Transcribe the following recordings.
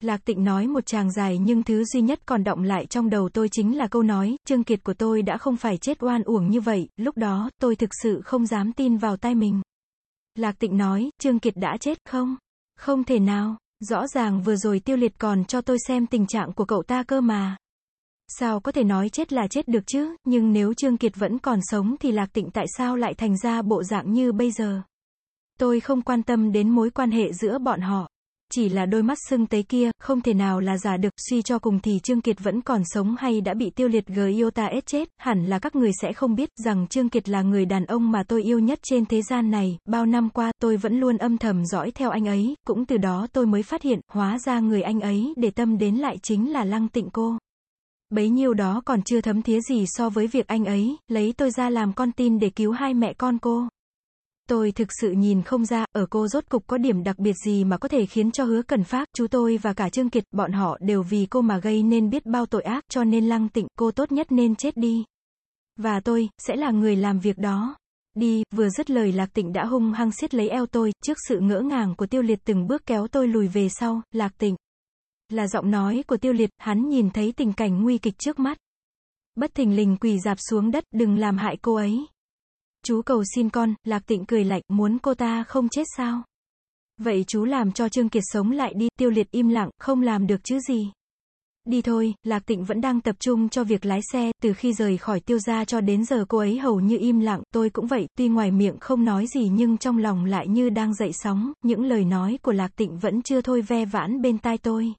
Lạc tịnh nói một tràng dài nhưng thứ duy nhất còn động lại trong đầu tôi chính là câu nói, Trương Kiệt của tôi đã không phải chết oan uổng như vậy, lúc đó, tôi thực sự không dám tin vào tai mình. Lạc tịnh nói, Trương Kiệt đã chết không? Không thể nào, rõ ràng vừa rồi tiêu liệt còn cho tôi xem tình trạng của cậu ta cơ mà. Sao có thể nói chết là chết được chứ, nhưng nếu Trương Kiệt vẫn còn sống thì Lạc Tịnh tại sao lại thành ra bộ dạng như bây giờ? Tôi không quan tâm đến mối quan hệ giữa bọn họ. Chỉ là đôi mắt sưng tấy kia, không thể nào là giả được, suy cho cùng thì Trương Kiệt vẫn còn sống hay đã bị tiêu liệt gờ yêu ta ết chết, hẳn là các người sẽ không biết rằng Trương Kiệt là người đàn ông mà tôi yêu nhất trên thế gian này, bao năm qua, tôi vẫn luôn âm thầm dõi theo anh ấy, cũng từ đó tôi mới phát hiện, hóa ra người anh ấy để tâm đến lại chính là Lăng Tịnh cô. Bấy nhiêu đó còn chưa thấm thía gì so với việc anh ấy, lấy tôi ra làm con tin để cứu hai mẹ con cô. Tôi thực sự nhìn không ra, ở cô rốt cục có điểm đặc biệt gì mà có thể khiến cho hứa cần phát, chú tôi và cả Trương Kiệt, bọn họ đều vì cô mà gây nên biết bao tội ác, cho nên lăng tịnh, cô tốt nhất nên chết đi. Và tôi, sẽ là người làm việc đó. Đi, vừa dứt lời lạc tịnh đã hung hăng siết lấy eo tôi, trước sự ngỡ ngàng của tiêu liệt từng bước kéo tôi lùi về sau, lạc tịnh. Là giọng nói của tiêu liệt, hắn nhìn thấy tình cảnh nguy kịch trước mắt. Bất thình lình quỳ dạp xuống đất, đừng làm hại cô ấy. Chú cầu xin con, Lạc Tịnh cười lạnh, muốn cô ta không chết sao? Vậy chú làm cho Trương Kiệt sống lại đi, tiêu liệt im lặng, không làm được chứ gì. Đi thôi, Lạc Tịnh vẫn đang tập trung cho việc lái xe, từ khi rời khỏi tiêu gia cho đến giờ cô ấy hầu như im lặng, tôi cũng vậy, tuy ngoài miệng không nói gì nhưng trong lòng lại như đang dậy sóng, những lời nói của Lạc Tịnh vẫn chưa thôi ve vãn bên tai tôi.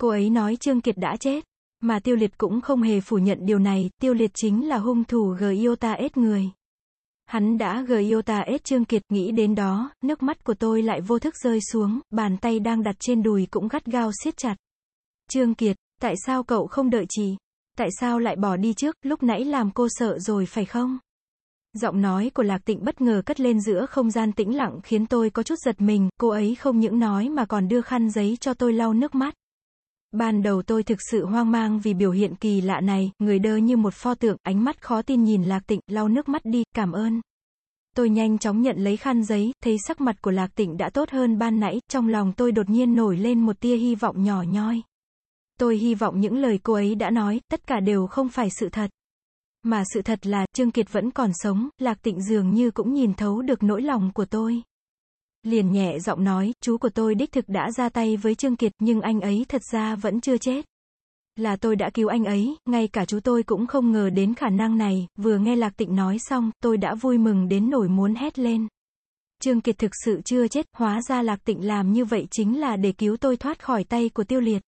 Cô ấy nói Trương Kiệt đã chết, mà Tiêu Liệt cũng không hề phủ nhận điều này, Tiêu Liệt chính là hung thủ gờ yêu ta ết người. Hắn đã Giota S Trương Kiệt, nghĩ đến đó, nước mắt của tôi lại vô thức rơi xuống, bàn tay đang đặt trên đùi cũng gắt gao siết chặt. Trương Kiệt, tại sao cậu không đợi chị? Tại sao lại bỏ đi trước, lúc nãy làm cô sợ rồi phải không? Giọng nói của Lạc Tịnh bất ngờ cất lên giữa không gian tĩnh lặng khiến tôi có chút giật mình, cô ấy không những nói mà còn đưa khăn giấy cho tôi lau nước mắt. Ban đầu tôi thực sự hoang mang vì biểu hiện kỳ lạ này, người đơ như một pho tượng, ánh mắt khó tin nhìn Lạc Tịnh, lau nước mắt đi, cảm ơn. Tôi nhanh chóng nhận lấy khăn giấy, thấy sắc mặt của Lạc Tịnh đã tốt hơn ban nãy, trong lòng tôi đột nhiên nổi lên một tia hy vọng nhỏ nhoi. Tôi hy vọng những lời cô ấy đã nói, tất cả đều không phải sự thật. Mà sự thật là, Trương Kiệt vẫn còn sống, Lạc Tịnh dường như cũng nhìn thấu được nỗi lòng của tôi. Liền nhẹ giọng nói, chú của tôi đích thực đã ra tay với Trương Kiệt, nhưng anh ấy thật ra vẫn chưa chết. Là tôi đã cứu anh ấy, ngay cả chú tôi cũng không ngờ đến khả năng này, vừa nghe Lạc Tịnh nói xong, tôi đã vui mừng đến nổi muốn hét lên. Trương Kiệt thực sự chưa chết, hóa ra Lạc Tịnh làm như vậy chính là để cứu tôi thoát khỏi tay của tiêu liệt.